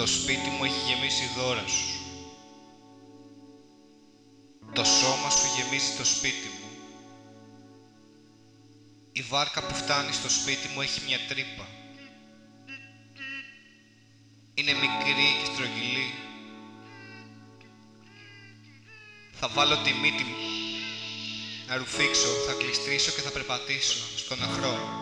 Το σπίτι μου έχει γεμίσει δώρα σου. Το σώμα σου γεμίζει το σπίτι μου. Η βάρκα που φτάνει στο σπίτι μου έχει μια τρύπα. Είναι μικρή και στρογγυλή. Θα βάλω τη μύτη μου να ρουφήξω, θα κλειστρήσω και θα περπατήσω στον αχρό.